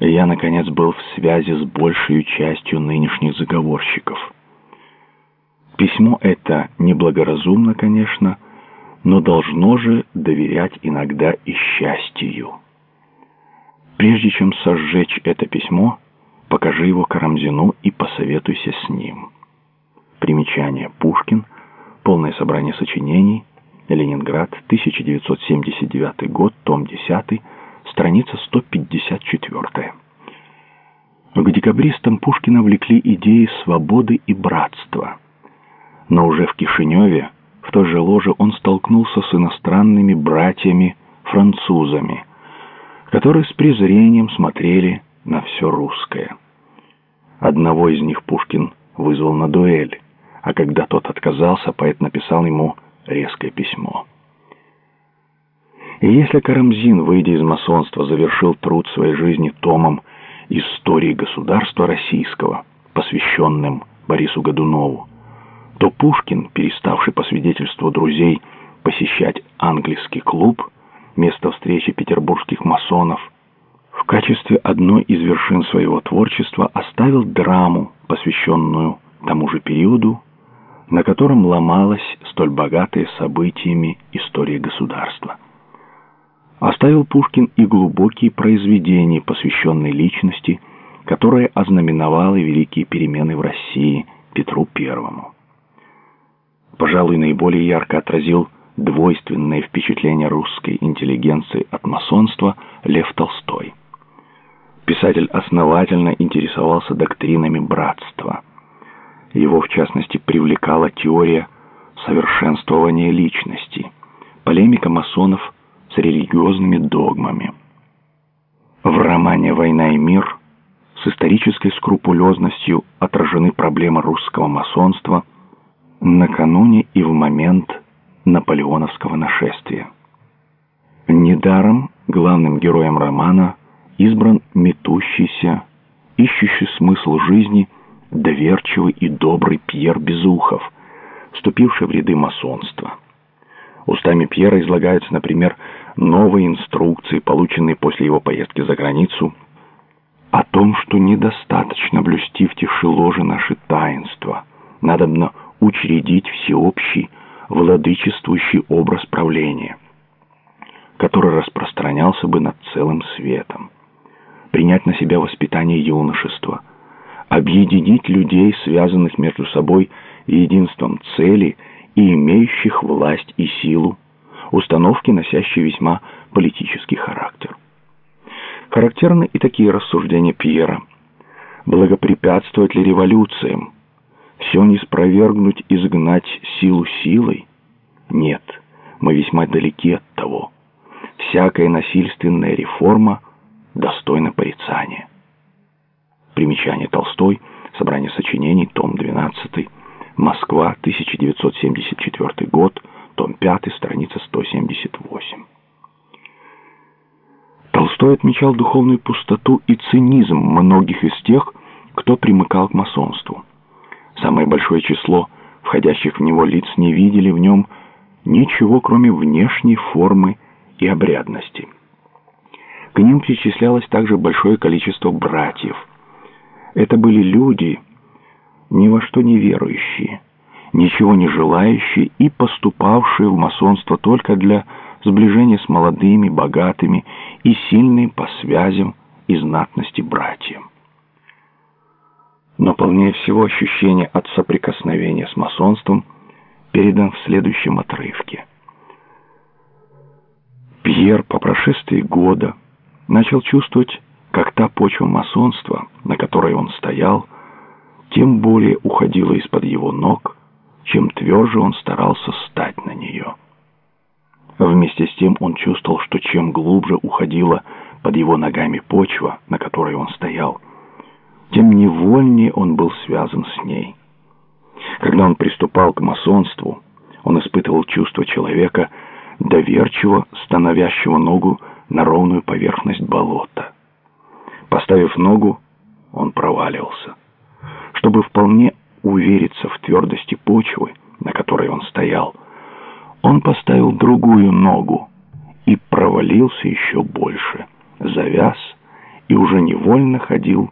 я, наконец, был в связи с большей частью нынешних заговорщиков. Письмо это неблагоразумно, конечно, но должно же доверять иногда и счастью. Прежде чем сожжечь это письмо, покажи его Карамзину и посоветуйся с ним. Примечание. Пушкин. Полное собрание сочинений. Ленинград. 1979 год. Том 10 страница 154. К декабристам Пушкина влекли идеи свободы и братства. Но уже в Кишиневе, в той же ложе, он столкнулся с иностранными братьями-французами, которые с презрением смотрели на все русское. Одного из них Пушкин вызвал на дуэль, а когда тот отказался, поэт написал ему резкое письмо. И если Карамзин, выйдя из масонства, завершил труд своей жизни томом «Истории государства российского», посвященным Борису Годунову, то Пушкин, переставший по свидетельству друзей посещать английский клуб, место встречи петербургских масонов, в качестве одной из вершин своего творчества оставил драму, посвященную тому же периоду, на котором ломалась столь богатая событиями история государства. Оставил Пушкин и глубокие произведения, посвященные личности, которая ознаменовала великие перемены в России Петру Первому. Пожалуй, наиболее ярко отразил двойственное впечатление русской интеллигенции от масонства Лев Толстой. Писатель основательно интересовался доктринами братства. Его, в частности, привлекала теория совершенствования личности. Полемика масонов – с религиозными догмами. В романе «Война и мир» с исторической скрупулезностью отражены проблемы русского масонства накануне и в момент наполеоновского нашествия. Недаром главным героем романа избран метущийся, ищущий смысл жизни, доверчивый и добрый Пьер Безухов, вступивший в ряды масонства. Устами Пьера излагаются, например, новые инструкции, полученные после его поездки за границу, о том, что недостаточно блюсти в тиши ложи наши таинства. Надобно учредить всеобщий, владычествующий образ правления, который распространялся бы над целым светом. Принять на себя воспитание юношества, объединить людей, связанных между собой единством цели и имеющих власть и силу, установки, носящие весьма политический характер. Характерны и такие рассуждения Пьера. Благопрепятствовать ли революциям? Все не спровергнуть, изгнать силу силой? Нет, мы весьма далеки от того. Всякая насильственная реформа достойна порицания. Примечание Толстой, собрание сочинений, том 12, Москва, 1974 год, том 5, страница 178. Толстой отмечал духовную пустоту и цинизм многих из тех, кто примыкал к масонству. Самое большое число входящих в него лиц не видели в нем ничего, кроме внешней формы и обрядности. К ним причислялось также большое количество братьев. Это были люди, ни во что не верующие, ничего не желающие и поступавшие в масонство только для сближения с молодыми, богатыми и сильными по связям и знатности братьям. Но полнее всего ощущение от соприкосновения с масонством передан в следующем отрывке. Пьер по прошествии года начал чувствовать, как та почва масонства, на которой он стоял, тем более уходила из-под его ног, чем тверже он старался стать на нее. Вместе с тем он чувствовал, что чем глубже уходила под его ногами почва, на которой он стоял, тем невольнее он был связан с ней. Когда он приступал к масонству, он испытывал чувство человека, доверчиво становящего ногу на ровную поверхность болота. Поставив ногу, он проваливался. Чтобы вполне увериться в твердости почвы, на которой он стоял, он поставил другую ногу и провалился еще больше, завяз и уже невольно ходил